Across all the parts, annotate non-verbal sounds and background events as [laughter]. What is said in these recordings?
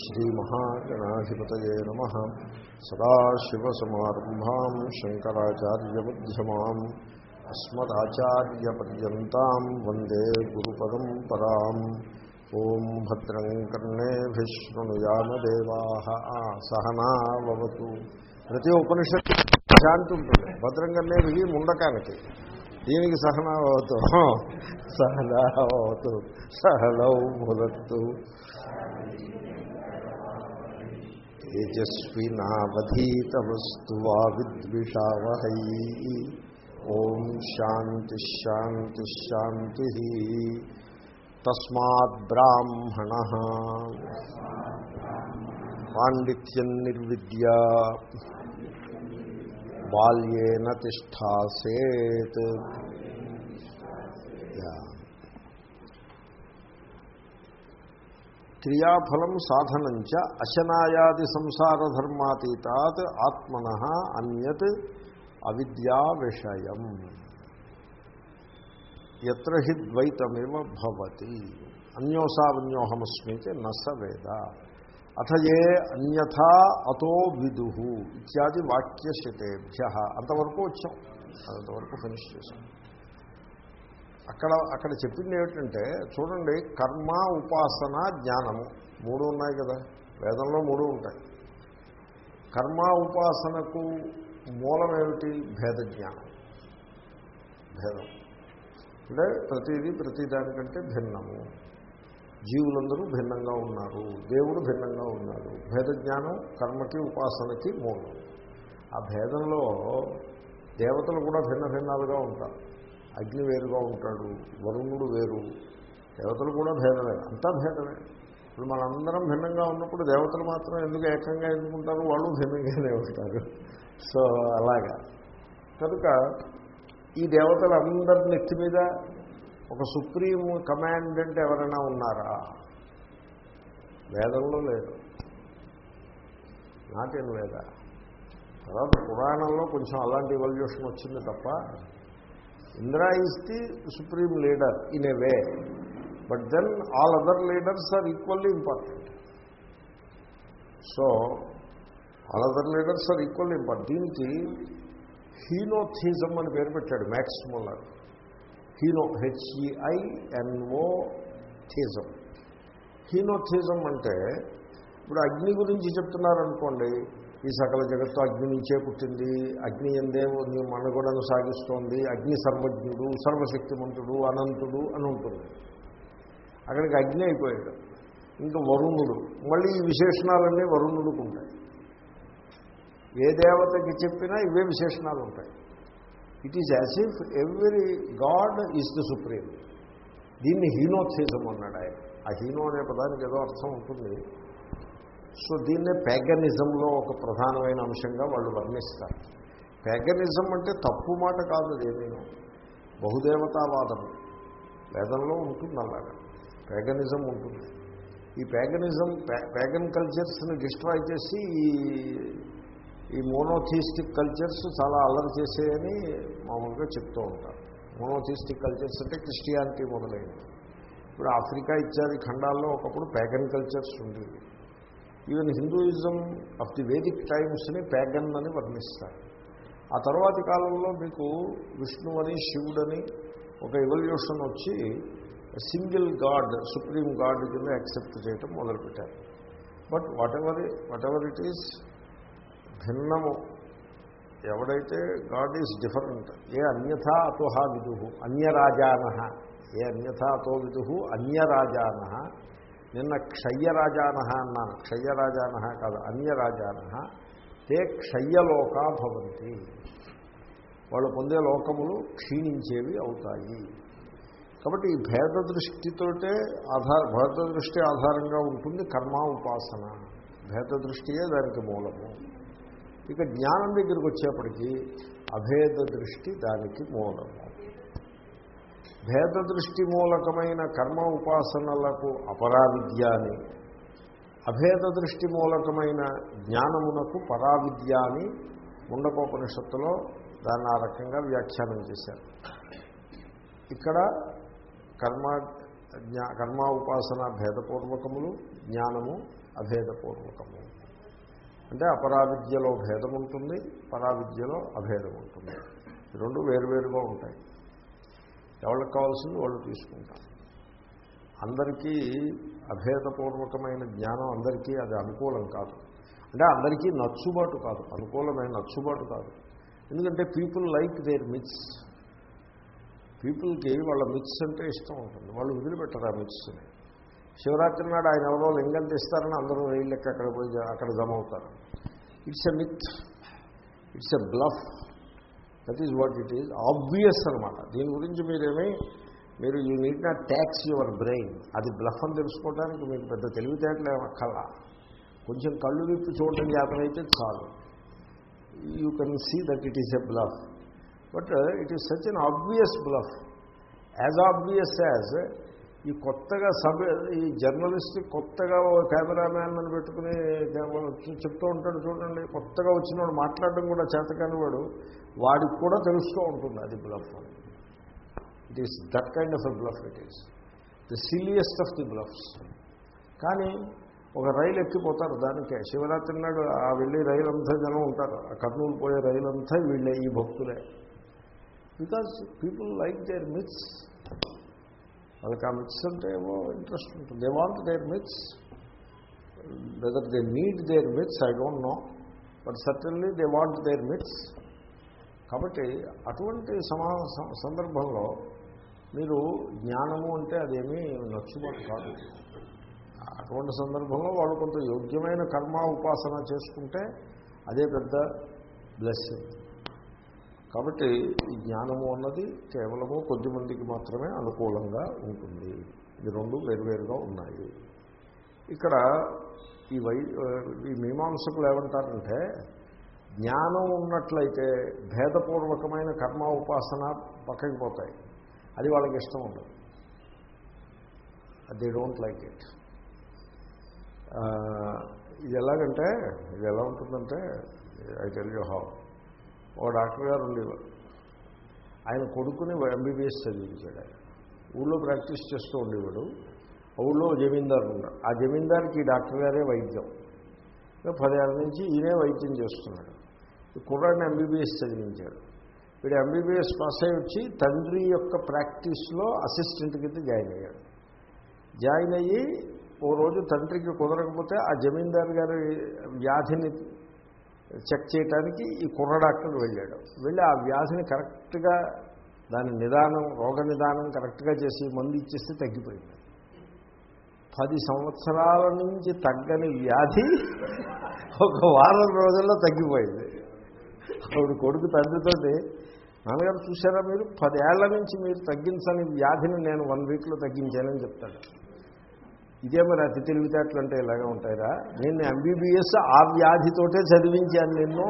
శ్రీమహాగణాధిపతయే నమ సదాశివసమారంభాం శంకరాచార్యమ్యమాం అస్మదాచార్యపర్యంతం వందే గురుపరంపరాం ఓం భద్రం కర్ణేభిశృణుయామదేవా సహనావతు ప్రతి ఉపనిషత్తు శాంతి ఉంటుంది భద్రం కర్ణేభి ముండకానికి దీనికి సహనావతు సహనావతు సహనౌ భునత్తు తేజస్వినావధీతమస్తు వా విద్విషావహై ఓం శాంతి శాంతి శాంతి తస్మాత్ బ్రాహ్మణ పాండిత్యం క్రియాఫలం సాధనంచ అశనాయాది సంసారధర్మాతీతాత్ ఆత్మన అన్యత్ అవిద్యా విషయం ఎత్ర హి ద్వైతమివ భవతి అన్యోసావన్యోహమస్మితే నస వేద అథ ఏ అన్యథా అతో విదు ఇత్యాది వాక్యశతేభ్య అంతవరకు వచ్చాం అంతవరకు ఫినిష్ చేశాం అక్కడ అక్కడ చెప్పింది ఏమిటంటే చూడండి కర్మ ఉపాసన జ్ఞానము. మూడు ఉన్నాయి కదా. వేదంలో మూడు ఉంటాయి. కర్మ ఉపాసనకు మూలం ఏమిటి? భేద జ్ఞానం భేదం. అంటే ప్రతిదీ ప్రతిదానికంటే భిన్నము. జీవులందరూ భిన్నంగా ఉన్నారు. దేవుడు భిన్నంగా ఉన్నాడు. భేద జ్ఞానం కర్మకి ఉపాసనకి మూలం. ఆ భేదంలో దేవతలు కూడా భిన్న భిన్నాలుగా ఉంటారు. అగ్ని వేరుగా ఉంటాడు వరుణుడు వేరు దేవతలు కూడా భేదమే అంతా భేదమే. ఇప్పుడు మనందరం భిన్నంగా ఉన్నప్పుడు దేవతలు మాత్రం ఎందుకు ఏకంగా ఎందుకుంటారు? వాళ్ళు భిన్నంగానే ఉంటారు. సో అలాగా. కనుక ఈ దేవతలందరి నెత్తి మీద ఒక సుప్రీం కమాండెంట్ ఎవరైనా ఉన్నారా? వేదంలో లేదు. నాటేం లేదా? తర్వాత పురాణంలో కొంచెం అలాంటి ఇవల్యూషన్ వచ్చింది తప్ప Indira is the supreme leader in a way. But then all other leaders are equally important so all other leaders are equally important దీనికి హీనోథిజం అని పేరు పెట్టాడు Max Muller. Heno H E I N O theism. Henotheism అంటే ఇప్పుడు అగ్ని గురించి చెప్తున్నారనుకోండి ఈ సకల జగత్తు అగ్ని నుంచే పుట్టింది. అగ్ని ఎందే నీ మనుగడను సాగిస్తోంది. అగ్ని సర్వజ్ఞుడు సర్వశక్తిమంతుడు అనంతుడు అని ఉంటుంది. అక్కడికి అగ్ని అయిపోయాడు. ఇంకా వరుణుడు. మళ్ళీ ఈ విశేషణాలన్నీ వరుణుడికి ఉంటాయి. ఏ దేవతకి చెప్పినా ఇవే విశేషణాలు ఉంటాయి. It is as if every god is the supreme దీన్ని హీనోత్సేజం అన్నాడు ఆయన. ఆ హీనో అనే పదానికి ఏదో అర్థం ఉంటుంది. సో దీన్నే ప్యాగనిజంలో ఒక ప్రధానమైన అంశంగా వాళ్ళు వర్ణిస్తారు. ప్యాగనిజం అంటే తప్పు మాట కాదు అదేమీను బహుదేవతావాదము వేదంలో ఉంటుంది అలాగా. ప్యాగనిజం ఉంటుంది. ఈ ప్యాగనిజం ప్యాగన్ కల్చర్స్ని డిస్ట్రాయ్ చేసి ఈ ఈ మోనోథీస్టిక్ కల్చర్స్ చాలా అల్లరి చేసేయని మామూలుగా చెప్తూ ఉంటారు. మోనోథీస్టిక్ కల్చర్స్ అంటే క్రిస్టియానిటీ మొదలైనవి. ఇప్పుడు ఆఫ్రికా ఇత్యాది ఖండాల్లో ఒకప్పుడు ప్యాగన్ కల్చర్స్ ఉండేవి. Even Hinduism of the Vedic టైమ్స్ని pagan అని వర్ణిస్తారు. ఆ తర్వాతి కాలంలో మీకు విష్ణు అని శివుడని ఒక ఎవల్యూషన్ వచ్చి సింగిల్ గాడ్ సుప్రీం గాడ్ కింద యాక్సెప్ట్ చేయటం మొదలుపెట్టారు. But whatever whatever it is భిన్నము. ఎవడైతే గాడ్ ఈజ్ డిఫరెంట్ ఏ అన్యథా అతోహా విదు అన్యరాజాన ఏ అన్యథా అతో విదు అన్యరాజాన నిన్న క్షయ్యరాజాన అన్నాను. క్షయ్యరాజాన కాదు అన్యరాజాన తే క్షయ్యలోకా భవంతి. వాళ్ళు పొందే లోకములు క్షీణించేవి అవుతాయి. కాబట్టి ఈ భేద దృష్టితోటే ఆధార భేద దృష్టి ఆధారంగా ఉంటుంది కర్మ ఉపాసన. భేద దృష్టియే దానికి మూలము. ఇక జ్ఞానం దగ్గరికి వచ్చేప్పటికీ అభేద దృష్టి దానికి మూలము. భేద దృష్టి మూలకమైన కర్మ ఉపాసనలకు అపరావిద్య అని అభేద దృష్టి మూలకమైన జ్ఞానమునకు పరావిద్య అని ముండకోపనిషత్తులో దాన్ని ఆ రకంగా వ్యాఖ్యానం చేశారు. ఇక్కడ కర్మ జ్ఞా కర్మ ఉపాసన భేదపూర్వకములు జ్ఞానము అభేదపూర్వకము. అంటే అపరావిద్యలో భేదం ఉంటుంది పరావిద్యలో అభేదం ఉంటుంది రెండు వేరువేరుగా ఉంటాయి. ఎవరికి కావాల్సింది వాళ్ళు తీసుకుంటారు. అందరికీ అభేదపూర్వకమైన జ్ఞానం అందరికీ అది అనుకూలం కాదు. అంటే అందరికీ నచ్చుబాటు కాదు అనుకూలమైన నచ్చుబాటు కాదు. ఎందుకంటే పీపుల్ లైక్ దేర్ మిత్స్. పీపుల్కి వాళ్ళ మిత్స్ అంటే ఇష్టం ఉంటుంది. వాళ్ళు వదిలిపెట్టరు ఆ మిత్స్ని. శివరాత్రి నాడు ఆయన ఎవరో లింగం తెస్తారని అందరూ రైళ్ళకి అక్కడ పోయి అక్కడ జమ అవుతారు it's a myth. It's a bluff. That is what it is obvious అనమాట దీని గురించి మీరేమీ మీరు you need not tax your brain అది బ్లఫ్ అని తెలుసుకోవడానికి మీకు పెద్ద తెలివితేటలు ఏమక్కల కొంచెం కళ్ళు విప్పి చూడటం జాతరైతే చాలు. You can see that it is a bluff but it is such an obvious bluff as obvious as ఈ కొత్తగా సబ్ ఈ జర్నలిస్ట్ కొత్తగా ఓ కెమెరామ్యాన్ అని పెట్టుకుని చెప్తూ ఉంటాడు చూడండి కొత్తగా వచ్చిన వాడు మాట్లాడడం కూడా చేతకాని వాడు వాడికి కూడా తెలుస్తూ ఉంటుంది అది bluff it is that kind of a bluff it is the silliest of the bluffs కానీ ఒక రైలు ఎక్కిపోతారు దానికే. శివరాత్రి నాడు ఆ వెళ్ళి రైలు అంతా జనం ఉంటారు. ఆ కర్నూలు పోయే రైలు అంతా వీళ్ళే ఈ భక్తులే. Because people like their myths వాళ్ళకి ఆ మిత్స్ అంటే ఏమో ఇంట్రెస్ట్ ఉంటుంది. They want their myths whether they need their myths I don't know but certainly they want their myths కాబట్టి అటువంటి సమా సందర్భంలో మీరు జ్ఞానము అంటే అదేమీ నచ్చుబాటు కాదు. అటువంటి సందర్భంలో వాళ్ళు కొంత యోగ్యమైన కర్మ ఉపాసన చేసుకుంటే అదే పెద్ద బ్లెస్సింగ్. కాబట్టి ఈ జ్ఞానము అన్నది కేవలము కొద్దిమందికి మాత్రమే అనుకూలంగా ఉంటుంది. ఇది రెండు వేరువేరుగా ఉన్నాయి. ఇక్కడ ఈ వై ఈ మీమాంసకులు ఏమంటారంటే జ్ఞానం ఉన్నట్లయితే భేదపూర్వకమైన కర్మ ఉపాసన పక్కకి పోతాయి. అది వాళ్ళకి ఇష్టం ఉండదు. దే డోంట్ లైక్ ఇట్ ఇది ఎలాగంటే ఇది ఎలా ఉంటుందంటే ఐ టెల్ యూ హౌ ఓ డాక్టర్ గారు ఉండేవారు. ఆయన కొడుకుని ఎంబీబీఎస్ చదివించాడు ఆయన. ఊళ్ళో ప్రాక్టీస్ చేస్తూ ఉండేవాడు. ఊళ్ళో జమీందారు ఉన్నాడు. ఆ జమీందారికి ఈ డాక్టర్ గారే వైద్యం. పదేళ్ళ నుంచి ఈయనే వైద్యం చేస్తున్నాడు. కుర్రాడిని ఎంబీబీఎస్ చదివించాడు. వీడు ఎంబీబీఎస్ పాస్ అయ్యి వచ్చి తండ్రి యొక్క ప్రాక్టీస్లో అసిస్టెంట్ కింద జాయిన్ అయ్యాడు. జాయిన్ అయ్యి ఓ రోజు తండ్రికి కుదరకపోతే ఆ జమీందారు గారి వ్యాధిని చెక్ చేయడానికి ఈ కుర్ర డాక్టర్ వెళ్ళాడు. వెళ్ళి ఆ వ్యాధిని కరెక్ట్గా దాని నిదానం రోగ నిదానం కరెక్ట్గా చేసి మందు ఇచ్చేస్తే తగ్గిపోయింది. పది సంవత్సరాల నుంచి తగ్గని వ్యాధి ఒక వారం రోజుల్లో తగ్గిపోయింది. అప్పుడు కొడుకు తండ్రితోటి నాన్నగారు చూసారా మీరు? పదేళ్ళ నుంచి మీరు తగ్గించని వ్యాధిని నేను వన్ వీక్లో తగ్గించానని చెప్తాడు. ఇదే మరి అతి తెలివితేటలు అంటే ఇలాగే ఉంటాయిరా. నేను ఎంబీబీఎస్ ఆ వ్యాధితోటే చదివించాను నిన్ను.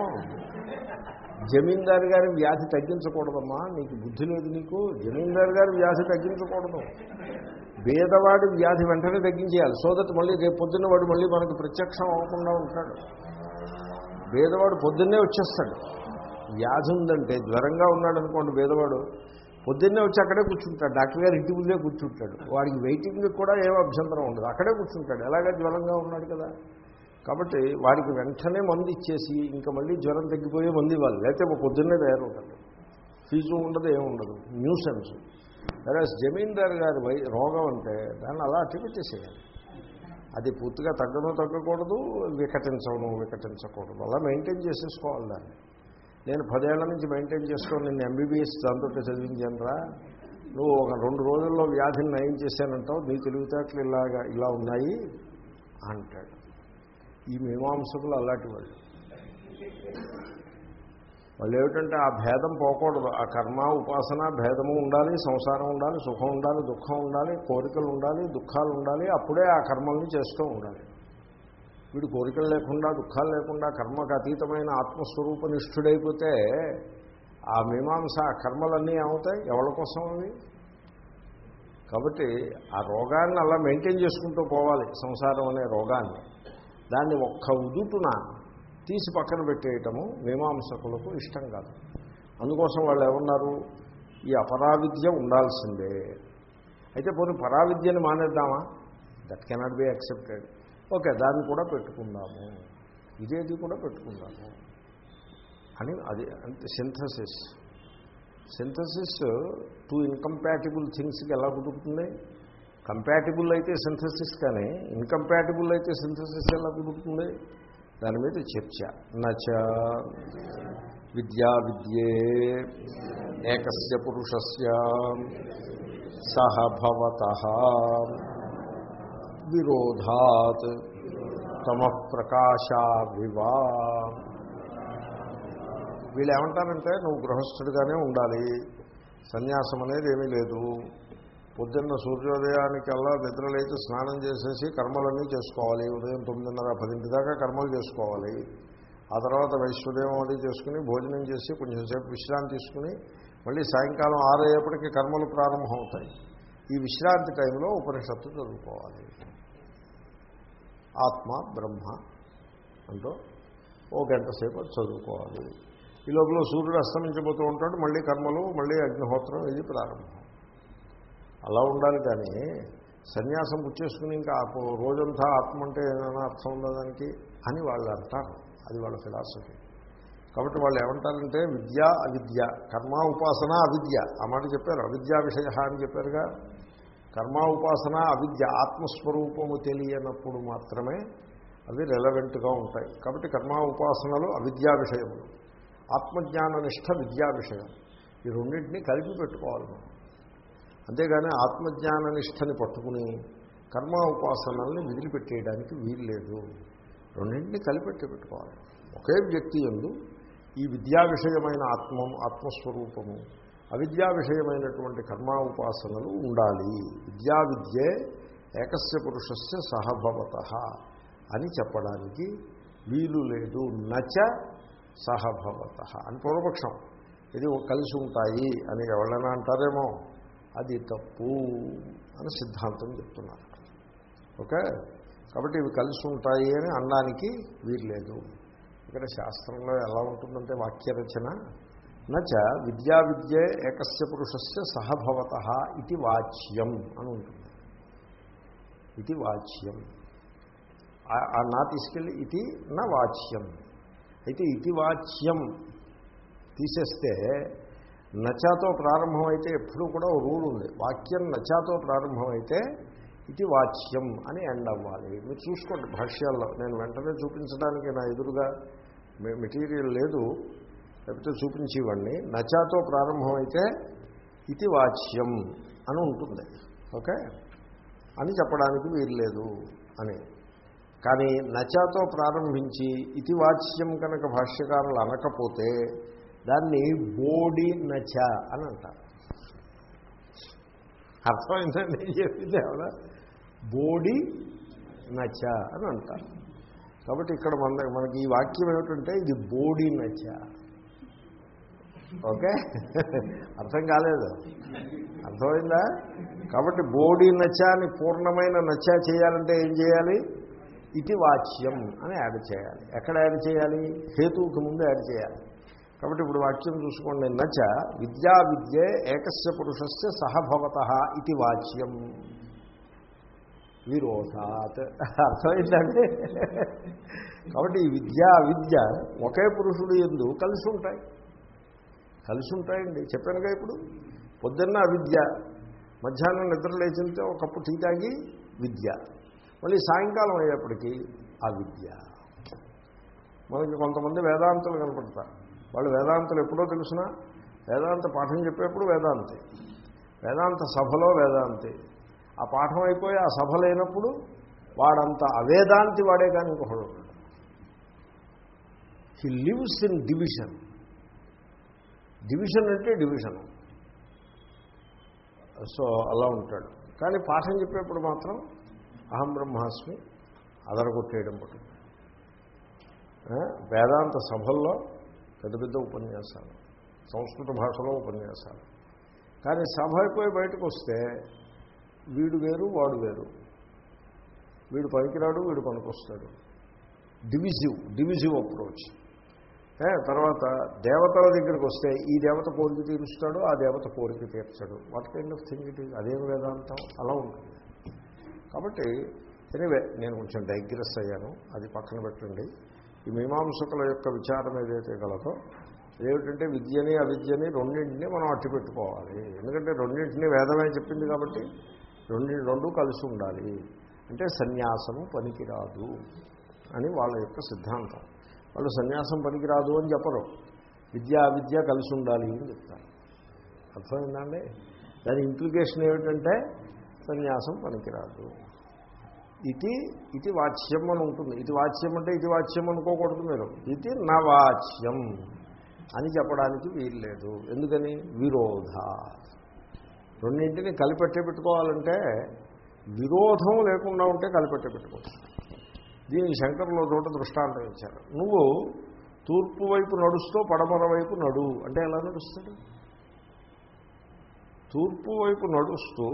జమీందారు గారి వ్యాధి తగ్గించకూడదమ్మా. నీకు బుద్ధి లేదు నీకు. జమీందారు గారి వ్యాధి తగ్గించకూడదు. భేదవాడి వ్యాధి వెంటనే తగ్గించేయాలి. సో దట్ మళ్ళీ రేపు పొద్దున్న వాడు మళ్ళీ మనకు ప్రత్యక్షం అవ్వకుండా ఉంటాడు. భేదవాడు పొద్దున్నే వచ్చేస్తాడు. వ్యాధి ఉందంటే జ్వరంగా ఉన్నాడు అనుకోండి పొద్దున్నే వచ్చి అక్కడే కూర్చుంటాడు. డాక్టర్ గారు ఇంటి ముందే కూర్చుంటాడు. వాడికి వెయిటింగ్ కూడా ఏం అభ్యంతరం ఉండదు. అక్కడే కూర్చుంటాడు. ఎలాగ జ్వరంగా ఉన్నాడు కదా? కాబట్టి వాడికి వెంటనే మందు ఇచ్చేసి ఇంకా మళ్ళీ జ్వరం తగ్గిపోయే మందు ఇవ్వాలి. లేకపోతే పొద్దున్నే తయారవుతాడు. ఫీజు ఉండదు ఏముండదు న్యూసెన్స్. సరే జమీందార్ గారి రోగం అంటే దాన్ని అలా అట్టిపెట్టేసేయాలి. అది పూర్తిగా తగ్గను తగ్గకూడదు వికటించను వికటించకూడదు. అలా మెయింటైన్ చేసేసుకోవాలి దాన్ని. నేను పదేళ్ళ నుంచి మెయింటైన్ చేసుకొని నేను ఎంబీబీఎస్ దాంతో చదివించానురా. నువ్వు ఒక రెండు రోజుల్లో వ్యాధిని నయం చేశానంటావు నీ తెలివితేటలు ఇలాగా ఇలా ఉన్నాయి అంటాడు. ఈ మీమాంసకులు అలాంటి వాళ్ళు. వాళ్ళు ఏమిటంటే ఆ భేదం పోకూడదు. ఆ కర్మ ఉపాసన భేదము ఉండాలి సంసారం ఉండాలి సుఖం ఉండాలి దుఃఖం ఉండాలి కోరికలు ఉండాలి దుఃఖాలు ఉండాలి అప్పుడే ఆ కర్మల్ని చేస్తూ ఉండాలి. వీడు కోరికలు లేకుండా దుఃఖాలు లేకుండా కర్మకు అతీతమైన ఆత్మస్వరూప నిష్ఠుడైపోతే ఆ మీమాంస ఆ కర్మలన్నీ ఏమవుతాయి? ఎవరి కోసం అవి? కాబట్టి ఆ రోగాన్ని అలా మెయింటైన్ చేసుకుంటూ పోవాలి సంసారం అనే రోగాన్ని. దాన్ని ఒక్క ఉదుటున తీసి పక్కన పెట్టేయటము మీమాంసకులకు ఇష్టం కాదు. అందుకోసం వాళ్ళు ఏమన్నారు? ఈ అపరావిద్య ఉండాల్సిందే. అయితే పోనీ పరావిద్యని మానేద్దామా? That cannot be accepted okay దాన్ని కూడా పెట్టుకుందాము. ఇదేది కూడా పెట్టుకుందాము. అని అది అంటే సింథసిస్. సింథసిస్ టూ ఇన్కంపాటిబుల్ థింగ్స్కి ఎలా కుదురుతుంది? కంపాటిబుల్ అయితే సింథసిస్ కానీ ఇన్కంపాటిబుల్ అయితే సింథసిస్ ఎలా కుదురుతుంది? దాని మీద చర్చ. నచ విద్యా విద్యే ఏకస్య పురుషస్య సహభవత విరోధాత్ తమ ప్రకాశావివా వీళ్ళు ఏమంటారంటే నువ్వు గృహస్థుడిగానే ఉండాలి. సన్యాసం అనేది ఏమీ లేదు. పొద్దున్న సూర్యోదయానికల్లా నిద్రలేచి స్నానం చేసేసి కర్మలన్నీ చేసుకోవాలి. ఉదయం తొమ్మిదిన్నర పదింటి దాకా కర్మలు చేసుకోవాలి. ఆ తర్వాత వైశ్వదేవం అది చేసుకుని భోజనం చేసి కొంచెంసేపు విశ్రాంతి తీసుకుని మళ్ళీ సాయంకాలం ఆరయ్యేపటికి కర్మలు ప్రారంభమవుతాయి. ఈ విశ్రాంతి టైంలో ఉపనిషత్తు చదువుకోవాలి. ఆత్మ బ్రహ్మ అంటూ ఓ గంట సేపు చదువుకోవాలి. ఈ లోపల సూర్యుడు అస్తమించబోతూ ఉంటాడు. మళ్ళీ కర్మలు మళ్ళీ అగ్నిహోత్రం ఇది ప్రారంభం. అలా ఉండాలి కానీ సన్యాసం పుచ్చేసుకుని ఇంకా రోజంతా ఆత్మ అంటే ఏదైనా అర్థం ఉండదానికి అని వాళ్ళు అంటారు. అది వాళ్ళ ఫిలాసఫీ. కాబట్టి వాళ్ళు ఏమంటారంటే విద్య అవిద్య కర్మ ఉపాసన అవిద్య. ఆ మాట చెప్పారు. అవిద్యా విషయ అని చెప్పారుగా. కర్మ ఉపాసన అవిద్య ఆత్మస్వరూపము తెలియనప్పుడు మాత్రమే అవి రెలవెంట్గా ఉంటాయి. కాబట్టి కర్మ ఉపాసనలు అవిద్యా విషయములు. ఆత్మజ్ఞాన నిష్ట విద్యా విషయం. ఈ రెండింటినీ కలిపి పెట్టుకోవాలి మనం. అంతేగాని ఆత్మజ్ఞాన నిష్టని పట్టుకుని కర్మ ఉపాసనల్ని వదిలిపెట్టేయడానికి వీలు లేదు రెండింటినీ కలిపెట్టి పెట్టుకోవాలి. ఒకే వ్యక్తి ఎందు ఈ విద్యా విషయమైన ఆత్మం ఆత్మస్వరూపము అవిద్యా విషయమైనటువంటి కర్మ ఉపాసనలు ఉండాలి. విద్యా విద్యే ఏకస్య పురుషస్య సహభవత అని చెప్పడానికి వీలు లేదు. నచ సహభవత అని పూర్వపక్షం. ఇది కలిసి ఉంటాయి అని ఎవరైనా అంటారేమో? అది తప్పు అని సిద్ధాంతం చెప్తున్నారు. ఓకే? కాబట్టి ఇవి కలిసి ఉంటాయి అని అనడానికి వీర్లేదు ఇక్కడ శాస్త్రంలో ఎలా ఉంటుందంటే వాక్యరచన నచ విద్యా విద్యే ఏకస్య పురుషస్య సహభవత ఇది వాచ్యం అని ఉంటుంది. ఇది వాచ్యం. ఆ నా తీసుకెళ్ళి ఇది నా వాచ్యం. అయితే ఇది వాచ్యం తీసేస్తే నచాతో ప్రారంభమైతే ఎప్పుడూ కూడా రూల్ ఉంది. వాక్యం నచాతో ప్రారంభమైతే ఇది వాచ్యం అని ఎండ్ అవ్వాలి. మీరు చూసుకోండి భాష్యాల్లో. నేను వెంటనే చూపించడానికి నా ఎదురుగా మెటీరియల్ లేదు. లేకపోతే చూపించేవాడిని. నచాతో ప్రారంభమైతే ఇది వాచ్యం అని ఉంటుంది. ఓకే? అని చెప్పడానికి వీలు లేదు అని. కానీ నచాతో ప్రారంభించి ఇతివాచ్యం కనుక భాష్యకారులు అనకపోతే దాన్ని బోడి నచ అని అంటారు. అర్థమైందండి చెప్పింది ఎవరా బోడి నచ అని అంటారు. కాబట్టి ఇక్కడ మన మనకి ఈ వాక్యం ఏమిటంటే ఇది బోడి నచ. ఓకే? అర్థం కాలేదు. అర్థమైందా? కాబట్టి బోడి నచ అని పూర్ణమైన నచ చేయాలంటే ఏం చేయాలి? ఇది వాచ్యం అని యాడ్ చేయాలి. ఎక్కడ యాడ్ చేయాలి? హేతువుకి ముందు యాడ్ చేయాలి. కాబట్టి ఇప్పుడు వాక్యం చూసుకోండి నచ విద్యా విద్యే ఏకస్య పురుషస్య సహభవత ఇది వాచ్యం. విరోధాత్. అర్థమైందండి? కాబట్టి ఈ విద్యా విద్య ఒకే పురుషుడు ఎందు కలిసి ఉంటాయి. కలిసి ఉంటాయండి. చెప్పానుగా ఇప్పుడు? పొద్దున్న విద్య మధ్యాహ్నం నిద్ర లేచితే ఒకప్పుడు టీ తాగి విద్య. మళ్ళీ సాయంకాలం అయ్యేప్పటికీ ఆ విద్య మనకి కొంతమంది వేదాంతులు కనపడతారు. వాళ్ళు వేదాంతులు ఎప్పుడో తెలిసిన? వేదాంత పాఠం చెప్పేప్పుడు వేదాంతి. వేదాంత సభలో వేదాంతి. ఆ పాఠం అయిపోయి ఆ సభ లేనప్పుడు వాడంత అవేదాంతి వాడే కానీ ఇంకొకడు he lives in division division అంటే డివిజన్ సో అలా ఉంటాడు. కానీ పాఠం చెప్పేప్పుడు మాత్రం అహం బ్రహ్మాస్మి అదరగొట్టేయడం పట్టు వేదాంత సభల్లో పెద్ద పెద్ద ఉపన్యాసాలు సంస్కృత భాషలో ఉపన్యాసాలు. కానీ సభ అయిపోయి బయటకు వస్తే వీడు వేరు వాడు వేరు. వీడు పనికిరాడు వీడు పనికొస్తాడు. Divisive divisive approach. తర్వాత దేవతల దగ్గరికి వస్తే ఈ దేవత కోరిక తీరుస్తాడు ఆ దేవత కోరిక తీర్చాడు. What kind of thing it is అదేం వేదాంతం? అలా ఉంటుంది. కాబట్టి ఎనివే నేను కొంచెం డైగ్రెస్ అయ్యాను. అది పక్కన పెట్టండి. ఈ మీమాంసకుల యొక్క విచారం ఏదైతే కలదో ఏమిటంటే విద్యని అవిద్యని రెండింటినీ మనం అట్టి పెట్టుకోవాలి ఎందుకంటే రెండింటినీ వేదమే చెప్పింది కాబట్టి రెండు రెండు కలిసి ఉండాలి. అంటే సన్యాసము పనికిరాదు అని వాళ్ళ యొక్క సిద్ధాంతం. వాళ్ళు సన్యాసం పనికిరాదు అని చెప్పరు. విద్య అవిద్య కలిసి ఉండాలి అని చెప్తారు. అర్థమైందండి దాని ఇంప్లికేషన్ ఏమిటంటే సన్యాసం పనికిరాదు. ఇది ఇది వాచ్యం అని ఉంటుంది. ఇది వాచ్యం అంటే ఇది వాచ్యం అనుకోకూడదు మీరు. ఇది నా వాచ్యం అని చెప్పడానికి వీల్లేదు. ఎందుకని? విరోధ. రెండింటిని కలిపెట్టే పెట్టుకోవాలంటే విరోధం లేకుండా ఉంటే కలిపెట్టే పెట్టుకోవచ్చు. దీనికి శంకర్లో చోట దృష్టాంతం ఇచ్చారు. నువ్వు తూర్పు వైపు నడుస్తూ పడమర వైపు నడు అంటే ఎలా నడుస్తాడు తూర్పు వైపు నడుస్తూ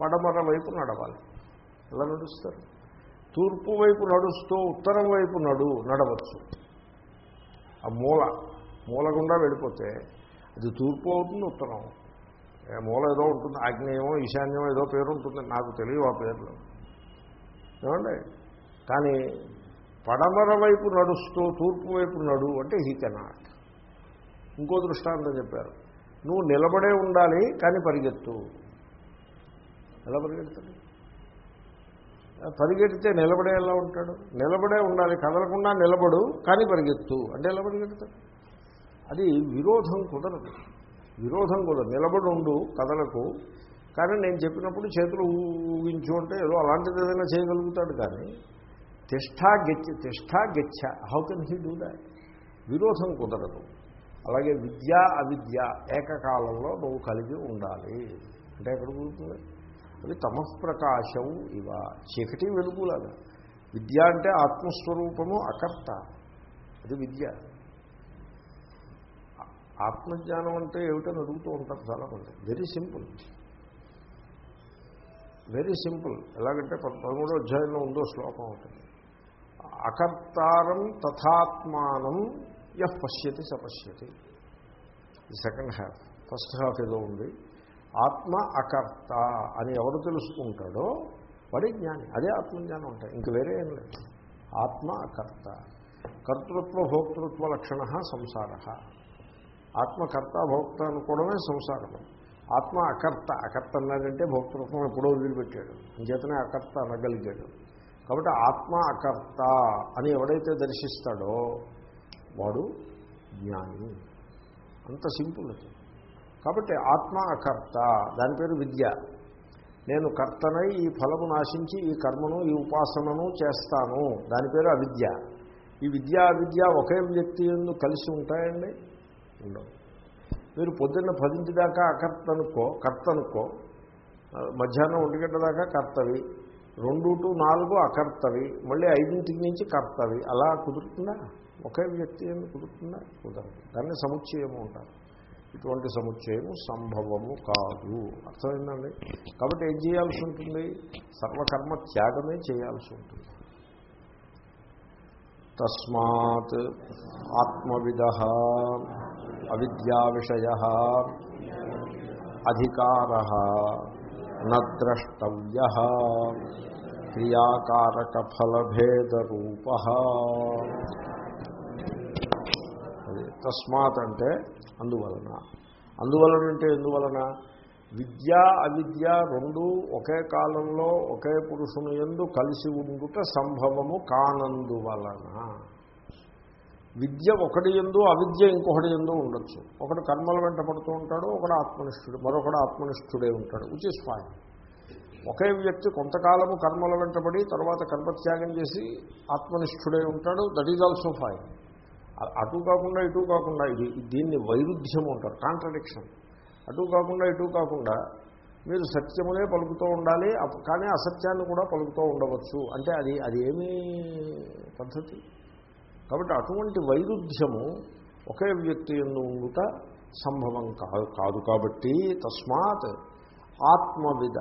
పడమర వైపు నడవాలి. ఎలా నడుస్తారు? తూర్పు వైపు నడుస్తూ ఉత్తరం వైపు నడు నడవచ్చు. ఆ మూల మూల గుండా వెళ్ళిపోతే అది తూర్పు అవుతుంది ఉత్తరం. మూల ఏదో ఉంటుంది ఆగ్నేయమో ఈశాన్యమో ఏదో పేరు ఉంటుంది నాకు తెలియదు ఆ పేర్లు. ఏమండి? కానీ పడమర వైపు నడుస్తూ తూర్పు వైపు నడు అంటే హీ కెనాట్ ఇంకో దృష్టాంతం చెప్పారు. నువ్వు నిలబడే ఉండాలి కానీ పరిగెత్తు. ఎలా పరిగెడతాడు? పరిగెడితే నిలబడే ఎలా ఉంటాడు? నిలబడే ఉండాలి. కదలకుండా నిలబడు కానీ పరిగెత్తు. అంటే ఎలా పరిగెడతాడు అది విరోధం కుదరదు. విరోధం కుదరదు. నిలబడి ఉండు కదలకు. కానీ నేను చెప్పినప్పుడు చేతులు ఊగించు అంటే ఏదో అలాంటిది ఏదైనా చేయగలుగుతాడు కానీ తిష్టా గెచ్చ తిష్టా గెచ్చ. How can he do that విరోధం కుదరదు. అలాగే విద్య అవిద్య ఏకకాలంలో నువ్వు కలిగి ఉండాలి. అంటే ఎక్కడ కుదురుతుంది? అది తమఃప్రకాశం ఇవ. చీకటి వెలుగులాగా విద్య అంటే ఆత్మస్వరూపము అకర్త. అది విద్య. ఆత్మజ్ఞానం అంటే ఏమిటని అడుగుతూ ఉంటారు చాలామంది. వెరీ సింపుల్ వెరీ సింపుల్ ఎలాగంటే పదమూడో అధ్యాయంలో ఉందో శ్లోకం ఉంటుంది. అకర్తారం తథాత్మానం యహ్ పశ్యతి సపశ్యతి సెకండ్ హాఫ్ ఫస్ట్ హాఫ్ ఏదో ఉంది. ఆత్మ అకర్త అని ఎవరు తెలుసుకుంటాడో వాడే జ్ఞాని. అదే ఆత్మజ్ఞానం ఉంటాయి. ఇంక వేరే ఏం లేదు. ఆత్మ అకర్త. కర్తృత్వ భోక్తృత్వ లక్షణ సంసార. ఆత్మకర్త భోక్త అనుకోవడమే సంసారం. ఆత్మ అకర్త. అకర్త అన్నాడంటే భోక్తృత్వం ఎప్పుడో వదిలిపెట్టాడు. అంచేతనే అకర్త అనగలిగాడు. కాబట్టి ఆత్మ అకర్త అని ఎవడైతే దర్శిస్తాడో వాడు జ్ఞాని. అంత సింపుల్ అది. కాబట్టి ఆత్మ అకర్త దాని పేరు విద్య. నేను కర్తనై ఈ ఫలము నాశించి ఈ కర్మను ఈ ఉపాసనను చేస్తాను. దాని పేరు అవిద్య. ఈ విద్య అవిద్య ఒకే వ్యక్తి ఎందు కలిసి ఉంటాయండి? ఉండవు. మీరు పొద్దున్న పదింటి దాకా అకర్త అనుకో కర్త అనుకో మధ్యాహ్నం ఒంటి గంట దాకా కర్తవి రెండు టు నాలుగు అకర్తవి మళ్ళీ ఐదింటికి నుంచి కర్తవి. అలా కుదురుతుందా? ఒకే వ్యక్తి ఏమి కుదురుతుందా? కుదరదు. దాన్ని సముచ్చయము ఉంటారు ఇటువంటి సముచ్చయము సంభవము కాదు. అర్థమైందండి? కాబట్టి ఏం చేయాల్సి ఉంటుంది? సర్వకర్మ త్యాగమే చేయాల్సి ఉంటుంది. తస్మాత్ ఆత్మవిద అవిద్యా విషయ అధికార నద్రష్టవ్య క్రియాకారక తస్మాత్ అంటే అందువలన. అందువలన అంటే ఎందువలన? విద్య అవిద్య రెండు ఒకే కాలంలో ఒకే పురుషుని ఎందు కలిసి ఉండుట సంభవము కానందువలన. విద్య ఒకటి ఎందు అవిద్య ఇంకొకటి ఎందు ఉండొచ్చు. ఒకడు కర్మల వెంట పడుతూ ఉంటాడు ఒకడు ఆత్మనిష్ఠుడు మరొకడు ఆత్మనిష్ఠుడే ఉంటాడు విచ్ ఇస్ ఫైన్ ఒకే వ్యక్తి కొంతకాలము కర్మల వెంటబడి తర్వాత కర్మత్యాగం చేసి ఆత్మనిష్ఠుడే ఉంటాడు దట్ ఈజ్ ఆల్సో ఫైన్ అటు కాకుండా ఇటు కాకుండా ఇది దీన్ని వైరుధ్యం ఉంటారు కాంట్రడిక్షన్ అటు కాకుండా ఇటు కాకుండా మీరు సత్యమునే పలుకుతూ ఉండాలి కానీ అసత్యాన్ని కూడా పలుకుతూ ఉండవచ్చు. అంటే అది అది ఏమీ పద్ధతి? కాబట్టి అటువంటి వైరుధ్యము ఒకే వ్యక్తి ఎందు ఉండుట సంభవం కాదు కాదు కాబట్టి తస్మాత్ ఆత్మవిధ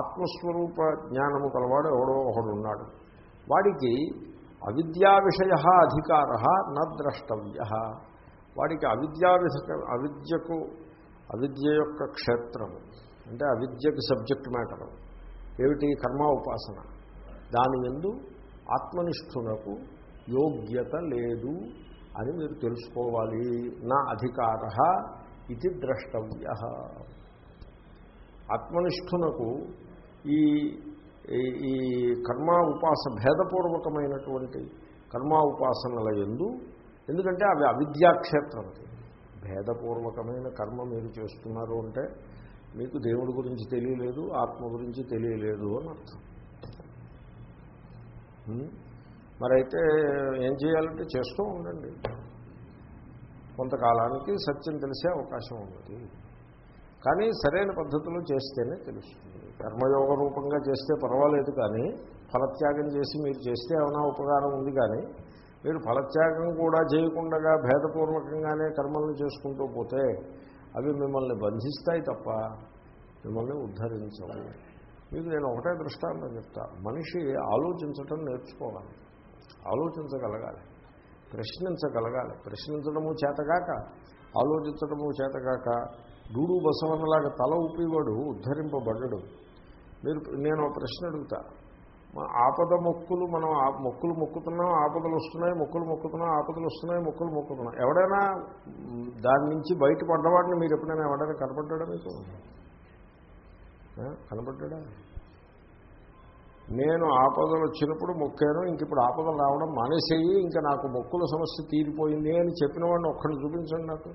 ఆత్మస్వరూప జ్ఞానము కలవాడు ఎవడో ఒకడు ఉన్నాడు వాడికి అవిద్యా విషయ అధికార న ద్రష్టవ్య. వాడికి అవిద్యా అవిద్యకు అవిద్య యొక్క క్షేత్రము అంటే అవిద్యకు సబ్జెక్ట్ మ్యాటరు. ఏమిటి? కర్మ ఉపాసన. దాని ఎందు ఆత్మనిష్ఠునకు యోగ్యత లేదు అని మీరు తెలుసుకోవాలి. నా అధికార ఇది ద్రష్టవ్య. ఆత్మనిష్ఠునకు ఈ ఈ- ఈ కర్మ ఉపాస భేదపూర్వకమైనటువంటి కర్మ ఉపాసనల ఎందు ఎందుకంటే అవి అవిద్యాక్షేత్రం భేదపూర్వకమైన కర్మ మీరు చేస్తున్నారు అంటే మీకు దేవుడి గురించి తెలియలేదు ఆత్మ గురించి తెలియలేదు అని అర్థం. మరైతే ఏం చేయాలంటే చేస్తూ ఉండండి. కొంతకాలానికి సత్యం తెలిసే అవకాశం ఉన్నది. కానీ సరైన పద్ధతిలో చేస్తేనే తెలుస్తుంది. కర్మయోగ రూపంగా చేస్తే పర్వాలేదు కానీ ఫలత్యాగం చేసి మీరు చేస్తే ఏమైనా ఉపకారం ఉంది కానీ మీరు ఫలత్యాగం కూడా చేయకుండా భేదపూర్వకంగానే కర్మలను చేసుకుంటూ పోతే అవి మిమ్మల్ని బంధిస్తాయి తప్ప మిమ్మల్ని ఉద్ధరించవు. మీకు నేను ఒకటే దృష్టాంతం చెప్తా. మనిషి ఆలోచించటం నేర్చుకోవాలి. ఆలోచించగలగాలి. ప్రశ్నించగలగాలి. ప్రశ్నించడము చేతగాక ఆలోచించడము చేతగాక డూడు బసవన్నలాగా తల ఊపివాడు ఉద్ధరింపబడ్డడు. మీరు నేను ఒక ప్రశ్న అడుగుతా. ఆపద మొక్కులు మనం మొక్కులు మొక్కుతున్నాం ఆపదలు వస్తున్నాయి మొక్కులు మొక్కుతున్నాం ఆపదలు వస్తున్నాయి మొక్కులు మొక్కుతున్నాం. ఎవడైనా దాని నుంచి బయటపడ్డవాడిని మీరు ఎప్పుడైనా ఎవడైనా కనపడ్డా మీకు? కనపడ్డా నేను ఆపదలు వచ్చినప్పుడు మొక్కాను ఇంక ఇప్పుడు ఆపదలు రావడం మానేసేయి ఇంకా నాకు మొక్కుల సమస్య తీరిపోయింది అని చెప్పిన వాడిని ఒక్కడిని చూపించండి నాకు.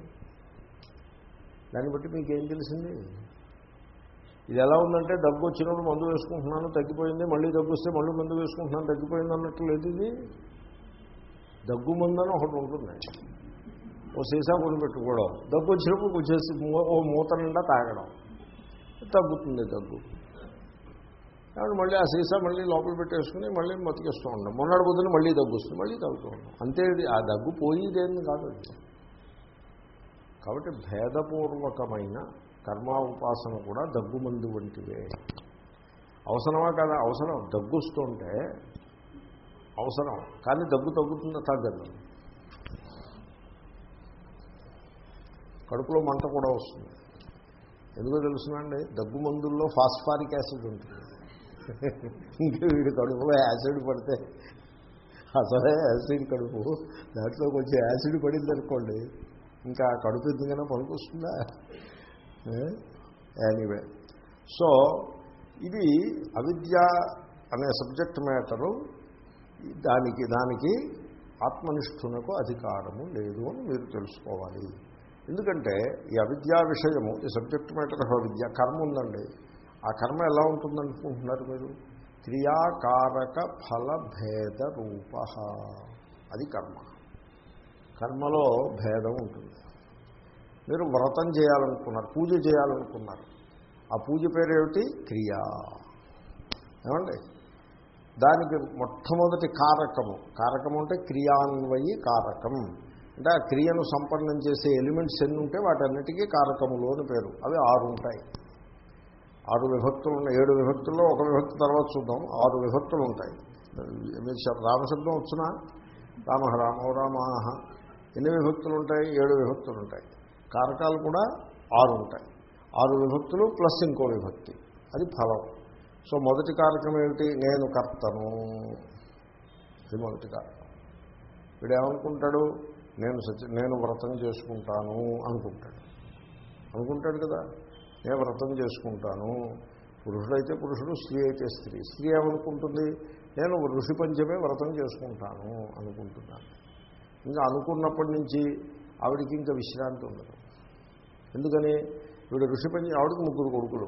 దాన్ని బట్టి మీకేం తెలిసింది? ఇది ఎలా ఉందంటే దగ్గు వచ్చినప్పుడు మందు వేసుకుంటున్నాను తగ్గిపోయింది మళ్ళీ దగ్గు వస్తే మళ్ళీ మందు వేసుకుంటున్నాను తగ్గిపోయింది అన్నట్లు లేదు ఇది. దగ్గు మందని ఒకటి ఉంటుంది. ఓ సీసా కొని పెట్టుకోవడం. దగ్గు వచ్చినప్పుడు కొంచెం మూ- ఓ మూత నిండా తాగడం. తగ్గుతుంది దగ్గు కాబట్టి మళ్ళీ ఆ సీసా మళ్ళీ లోపల పెట్టేసుకుని మళ్ళీ బతికేస్తూ ఉండడం మొన్నటి పొద్దున మళ్ళీ దగ్గు వస్తుంది మళ్ళీ తగ్గుతూ ఉండడం అంతే ఆ దగ్గు పోయిదేమి కాదు కాబట్టి భేదపూర్వకమైన కర్మ ఉపాసన కూడా దగ్గుమందు వంటివే అవసరమా కదా? అవసరం. దగ్గుస్తుంటే అవసరం. కానీ దగ్గు తగ్గుతుందా? తగ్గదు. కడుపులో మంట కూడా వస్తుంది. ఎందుకో తెలుసునండి? దగ్గు మందుల్లో ఫాస్ఫారిక్ యాసిడ్ ఉంటుంది. ఇంకా వీడి కడుపులో యాసిడ్ పడితే అసలే యాసిడ్ కడుపు. దాంట్లో కొంచెం యాసిడ్ పడింది అనుకోండి ఇంకా కడుపు ఎందుకైనా పనికొస్తుందా? Hmm? ఎనీవే సో ఇది అవిద్య అనే సబ్జెక్ట్ మ్యాటరు దానికి దానికి ఆత్మనిష్ఠునకు అధికారము లేదు అని మీరు తెలుసుకోవాలి. ఎందుకంటే ఈ అవిద్యా విషయము ఈ సబ్జెక్ట్ మ్యాటర్ ఆఫ్ అవిద్య కర్మ ఉందండి. ఆ కర్మ ఎలా ఉంటుందనుకుంటున్నారు మీరు? క్రియాకారక ఫల భేద రూప. అది కర్మ. కర్మలో భేదం ఉంటుంది. మీరు వ్రతం చేయాలనుకున్నారు పూజ చేయాలనుకున్నారు. ఆ పూజ పేరు ఏమిటి క్రియా. ఏమండి? దానికి మొట్టమొదటి కారకము. కారకము అంటే క్రియాన్వయి కారకం. అంటే ఆ క్రియను సంపన్నం చేసే ఎలిమెంట్స్ ఎన్ని ఉంటే వాటన్నిటికీ కారకములు అని పేరు. అవి ఆరు ఉంటాయి. ఆరు విభక్తులు ఉన్నాయి. ఏడు విభక్తుల్లో ఒక విభక్తి తర్వాత చూద్దాం. ఆరు విభక్తులు ఉంటాయి. మీరు రామశబ్దం వచ్చినా? రామ రామో రామాహ. ఎన్ని విభక్తులు ఉంటాయి? ఏడు విభక్తులు ఉంటాయి. కారకాలు కూడా ఆరు ఉంటాయి. ఆరు విభక్తులు ప్లస్ ఇంకో విభక్తి. అది ఫలం. సో మొదటి కారకం ఏమిటి? నేను కర్తను. ఇది మొదటి కారకం. వీడు ఏమనుకుంటాడు నేను సత్య నేను వ్రతం చేసుకుంటాను అనుకుంటాడు. అనుకుంటాడు కదా? నేను వ్రతం చేసుకుంటాను. పురుషుడైతే పురుషుడు స్త్రీ అయితే స్త్రీ. స్త్రీ ఏమనుకుంటుంది? నేను ఋషి పంచమే వ్రతం చేసుకుంటాను అనుకుంటున్నాను. ఇంకా అనుకున్నప్పటి నుంచి ఆవిడికి ఇంకా విశ్రాంతి ఉండదు. ఎందుకని? వీడు ఋషి పంచ ఆవిడకి ముగ్గురు కొడుకులు.